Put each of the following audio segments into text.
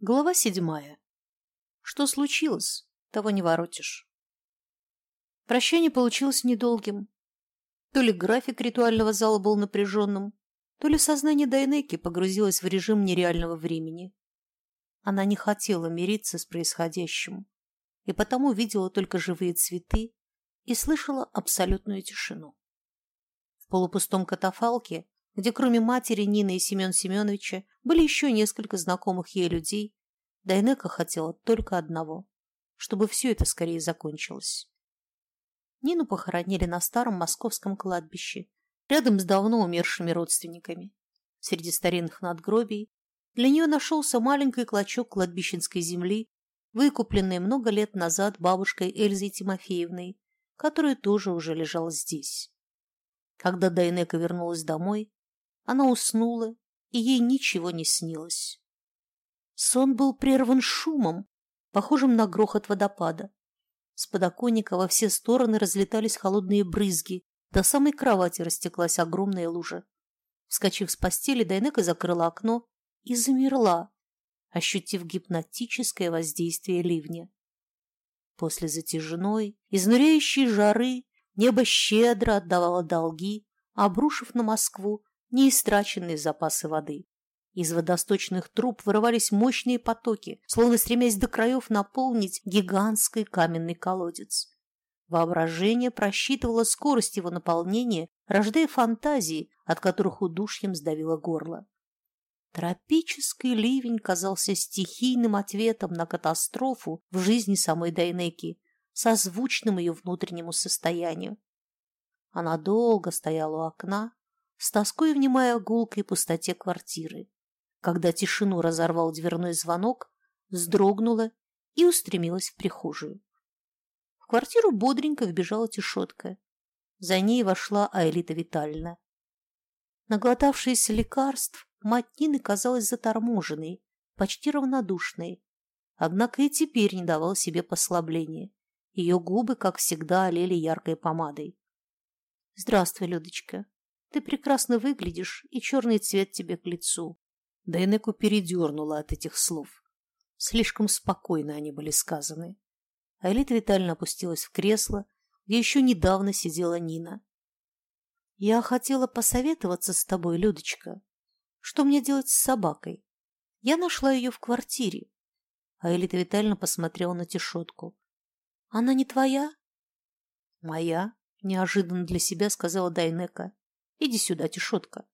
Глава седьмая. Что случилось, того не воротишь. Прощание получилось недолгим. То ли график ритуального зала был напряженным, то ли сознание Дайнеки погрузилось в режим нереального времени. Она не хотела мириться с происходящим, и потому видела только живые цветы и слышала абсолютную тишину. В полупустом катафалке где кроме матери Нины и Семен Семеновича были еще несколько знакомых ей людей, Дайнека хотела только одного – чтобы все это скорее закончилось. Нину похоронили на старом московском кладбище, рядом с давно умершими родственниками. Среди старинных надгробий для нее нашелся маленький клочок кладбищенской земли, выкупленный много лет назад бабушкой Эльзой Тимофеевной, которая тоже уже лежала здесь. Когда Дайнека вернулась домой, она уснула, и ей ничего не снилось. Сон был прерван шумом, похожим на грохот водопада. С подоконника во все стороны разлетались холодные брызги, до самой кровати растеклась огромная лужа. Вскочив с постели, Дайнека закрыла окно и замерла, ощутив гипнотическое воздействие ливня. После затяжной, изнуряющей жары небо щедро отдавало долги, обрушив на Москву неистраченные запасы воды. Из водосточных труб вырывались мощные потоки, словно стремясь до краев наполнить гигантский каменный колодец. Воображение просчитывало скорость его наполнения, рождая фантазии, от которых удушьем сдавило горло. Тропический ливень казался стихийным ответом на катастрофу в жизни самой Дайнеки, созвучным ее внутреннему состоянию. Она долго стояла у окна, с тоской внимая гулкой пустоте квартиры. Когда тишину разорвал дверной звонок, вздрогнула и устремилась в прихожую. В квартиру бодренько вбежала тишотка. За ней вошла Аэлита Витальевна. Наглотавшаяся лекарств, мать Нины казалась заторможенной, почти равнодушной. Однако и теперь не давал себе послабления. Ее губы, как всегда, олели яркой помадой. «Здравствуй, Людочка. Ты прекрасно выглядишь, и черный цвет тебе к лицу. Дайнеку передернула от этих слов. Слишком спокойно они были сказаны. Айлита Витальевна опустилась в кресло, где еще недавно сидела Нина. «Я хотела посоветоваться с тобой, Людочка. Что мне делать с собакой? Я нашла ее в квартире». Айлита Витальевна посмотрела на тишотку. «Она не твоя?» «Моя», — неожиданно для себя сказала Дайнека. Иди сюда, тишотка.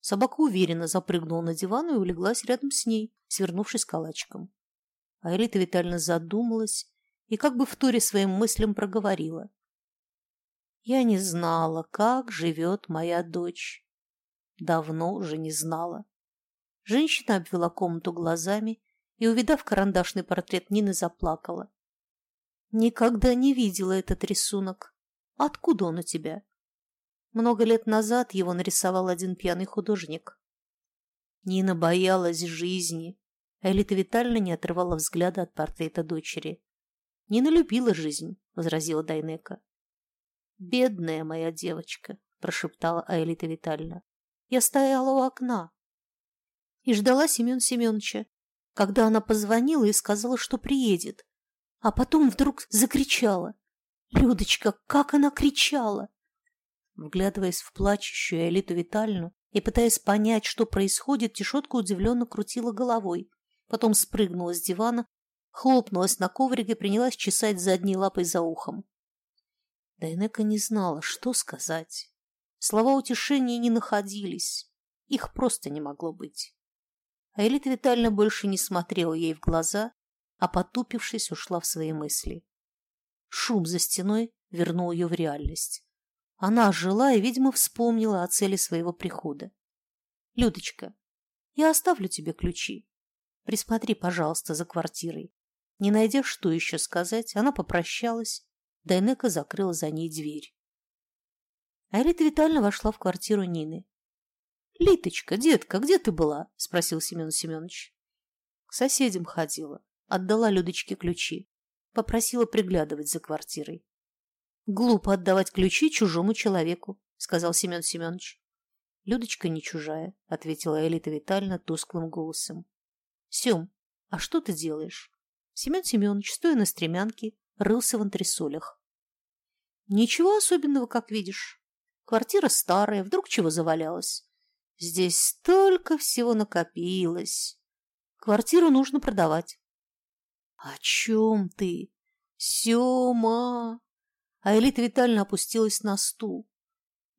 Собака уверенно запрыгнула на диван и улеглась рядом с ней, свернувшись калачиком. Аэлита Витальевна задумалась и как бы вторе своим мыслям проговорила. Я не знала, как живет моя дочь. Давно уже не знала. Женщина обвела комнату глазами и, увидав карандашный портрет Нины, заплакала. Никогда не видела этот рисунок. Откуда он у тебя? Много лет назад его нарисовал один пьяный художник. Нина боялась жизни. Элита Витальевна не отрывала взгляда от портрета дочери. «Нина любила жизнь», — возразила Дайнека. «Бедная моя девочка», — прошептала Аэлита Витальевна. «Я стояла у окна и ждала Семен Семеновича, когда она позвонила и сказала, что приедет. А потом вдруг закричала. Людочка, как она кричала! Вглядываясь в плачущую Элиту Витальну и пытаясь понять, что происходит, Тишотка удивленно крутила головой. Потом спрыгнула с дивана, хлопнулась на коврике и принялась чесать задней лапой за ухом. Дайнека не знала, что сказать. Слова утешения не находились. Их просто не могло быть. А Элита Витальевна больше не смотрела ей в глаза, а, потупившись, ушла в свои мысли. Шум за стеной вернул ее в реальность. Она жила и, видимо, вспомнила о цели своего прихода. «Людочка, я оставлю тебе ключи. Присмотри, пожалуйста, за квартирой». Не найдя, что еще сказать, она попрощалась. Дайнека закрыла за ней дверь. Айлита Витальевна вошла в квартиру Нины. «Литочка, детка, где ты была?» – спросил Семен Семенович. К соседям ходила. Отдала Людочке ключи. Попросила приглядывать за квартирой. Глупо отдавать ключи чужому человеку, сказал Семен Семенович. Людочка не чужая, ответила Элита Витальевна тусклым голосом. Сем, А что ты делаешь? Семен Семенович, стоя на стремянке, рылся в антресолях. Ничего особенного, как видишь. Квартира старая, вдруг чего завалялось. Здесь столько всего накопилось. Квартиру нужно продавать. О чем ты? Сема! А Элита Витальевна опустилась на стул.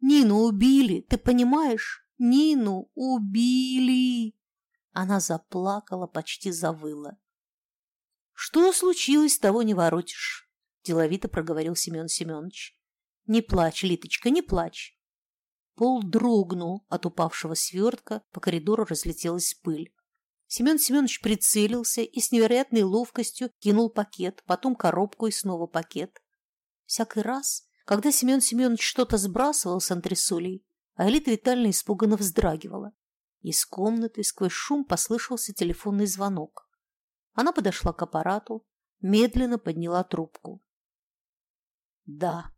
Нину убили, ты понимаешь? Нину убили! Она заплакала, почти завыла. Что случилось, того не воротишь, деловито проговорил Семен Семенович. Не плачь, Литочка, не плачь. Пол дрогнул от упавшего свертка, по коридору разлетелась пыль. Семен Семенович прицелился и с невероятной ловкостью кинул пакет, потом коробку и снова пакет. Всякий раз, когда Семен Семенович что-то сбрасывал с антресолей, Аэлита Витальевна испуганно вздрагивала. Из комнаты сквозь шум послышался телефонный звонок. Она подошла к аппарату, медленно подняла трубку. «Да»,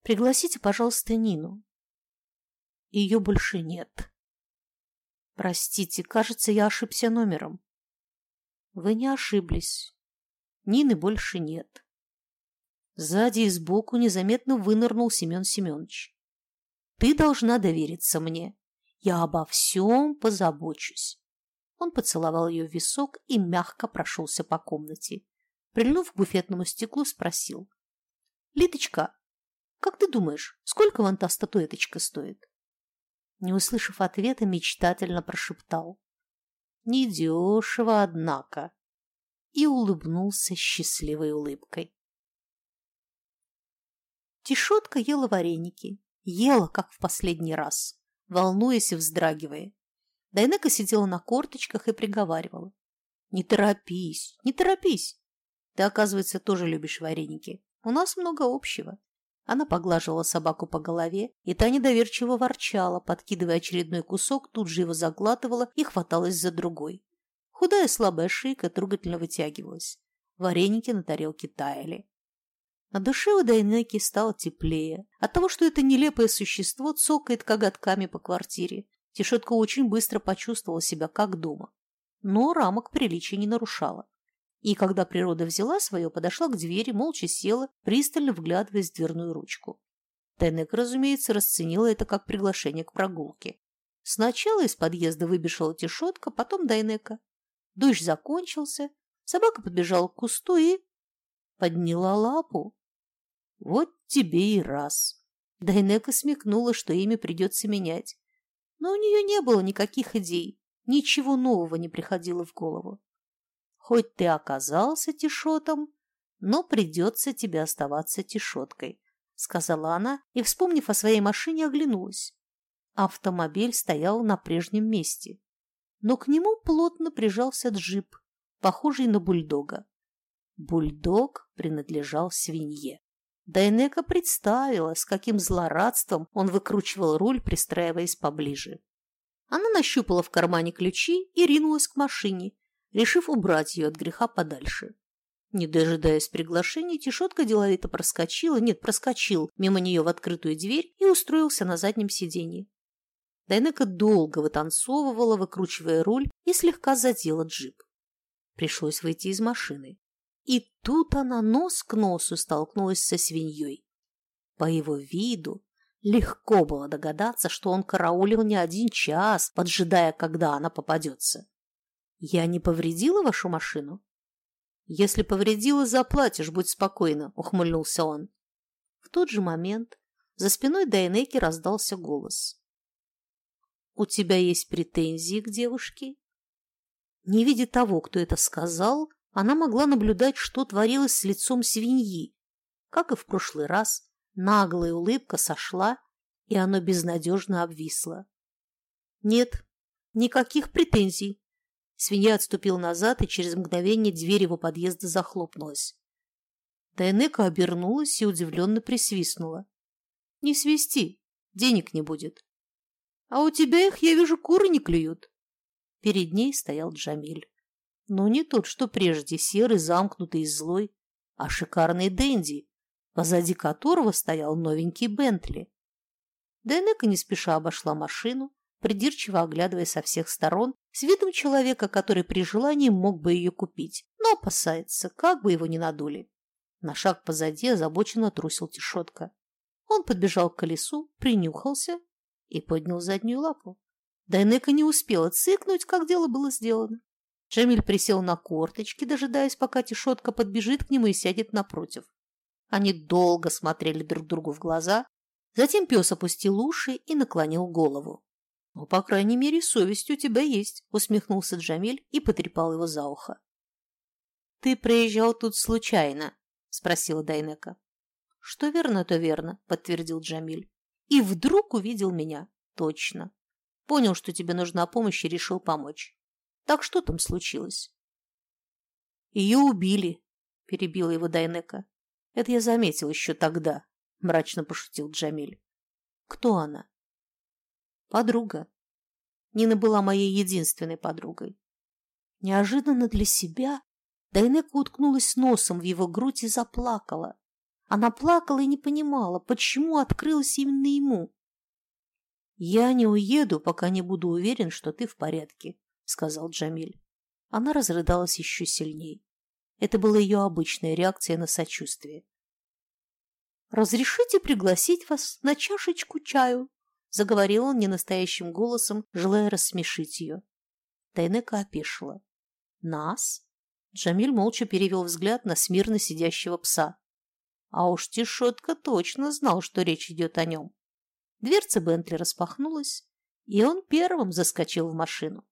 Пригласите, пожалуйста, Нину. Ее больше нет. Простите, кажется, я ошибся номером. Вы не ошиблись. Нины больше нет. Сзади и сбоку незаметно вынырнул Семен Семенович. Ты должна довериться мне. Я обо всем позабочусь. Он поцеловал ее в висок и мягко прошелся по комнате. Прильнув к буфетному стеклу, спросил. «Литочка, как ты думаешь, сколько вон та статуэточка стоит? Не услышав ответа, мечтательно прошептал. Недешево, однако. И улыбнулся счастливой улыбкой. Тишотка ела вареники. Ела, как в последний раз, волнуясь и вздрагивая. Дайнека сидела на корточках и приговаривала. «Не торопись, не торопись. Ты, оказывается, тоже любишь вареники. У нас много общего. Она поглаживала собаку по голове, и та недоверчиво ворчала, подкидывая очередной кусок, тут же его заглатывала и хваталась за другой. Худая слабая шейка трогательно вытягивалась. Вареники на тарелке таяли. На душе у Дайнеки стало теплее. От того, что это нелепое существо цокает коготками по квартире, Тишетка очень быстро почувствовала себя как дома. Но рамок приличия не нарушала. И когда природа взяла свое, подошла к двери, молча села, пристально вглядываясь в дверную ручку. Тенек, разумеется, расценила это как приглашение к прогулке. Сначала из подъезда выбежала Тишотка, потом Дайнека. Дождь закончился, собака подбежала к кусту и... подняла лапу. Вот тебе и раз. Дайнека смекнула, что имя придется менять. Но у нее не было никаких идей, ничего нового не приходило в голову. Хоть ты оказался тишотом, но придется тебе оставаться тишоткой, сказала она и, вспомнив о своей машине, оглянулась. Автомобиль стоял на прежнем месте, но к нему плотно прижался джип, похожий на бульдога. Бульдог принадлежал свинье. Дайнека представила, с каким злорадством он выкручивал руль, пристраиваясь поближе. Она нащупала в кармане ключи и ринулась к машине, решив убрать ее от греха подальше. Не дожидаясь приглашения, Тишотка деловито проскочила, нет, проскочил мимо нее в открытую дверь и устроился на заднем сиденье. Дайнека долго вытанцовывала, выкручивая руль, и слегка задела джип. Пришлось выйти из машины. И тут она нос к носу столкнулась со свиньей. По его виду легко было догадаться, что он караулил не один час, поджидая, когда она попадется. «Я не повредила вашу машину?» «Если повредила, заплатишь, будь спокойна», — ухмыльнулся он. В тот же момент за спиной Дайнеки раздался голос. «У тебя есть претензии к девушке?» Не видя того, кто это сказал, она могла наблюдать, что творилось с лицом свиньи. Как и в прошлый раз, наглая улыбка сошла, и оно безнадежно обвисло. «Нет, никаких претензий», Свинья отступил назад, и через мгновение дверь его подъезда захлопнулась. Дайнека обернулась и удивленно присвистнула. «Не свисти, денег не будет». «А у тебя их, я вижу, куры не клюют». Перед ней стоял Джамиль. Но не тот, что прежде, серый, замкнутый и злой, а шикарный Дэнди, позади которого стоял новенький Бентли. Дайнека не спеша обошла машину, придирчиво оглядывая со всех сторон, с видом человека, который при желании мог бы ее купить, но опасается, как бы его ни надули. На шаг позади озабоченно трусил Тишотка. Он подбежал к колесу, принюхался и поднял заднюю лапу. Дайнека не успела цыкнуть, как дело было сделано. Джамиль присел на корточки, дожидаясь, пока Тишотка подбежит к нему и сядет напротив. Они долго смотрели друг другу в глаза, затем пес опустил уши и наклонил голову. «Ну, по крайней мере, совесть у тебя есть», — усмехнулся Джамиль и потрепал его за ухо. «Ты приезжал тут случайно?» — спросила Дайнека. «Что верно, то верно», — подтвердил Джамиль. «И вдруг увидел меня. Точно. Понял, что тебе нужна помощь и решил помочь. Так что там случилось?» «Ее убили», — перебила его Дайнека. «Это я заметил еще тогда», — мрачно пошутил Джамиль. «Кто она?» «Подруга. Нина была моей единственной подругой. Неожиданно для себя Дайнека уткнулась носом в его грудь и заплакала. Она плакала и не понимала, почему открылась именно ему. «Я не уеду, пока не буду уверен, что ты в порядке», — сказал Джамиль. Она разрыдалась еще сильней. Это была ее обычная реакция на сочувствие. «Разрешите пригласить вас на чашечку чаю?» — заговорил он ненастоящим голосом, желая рассмешить ее. Тайнека опешила. «Нас?» Джамиль молча перевел взгляд на смирно сидящего пса. А уж Тишотка точно знал, что речь идет о нем. Дверца Бентли распахнулась, и он первым заскочил в машину.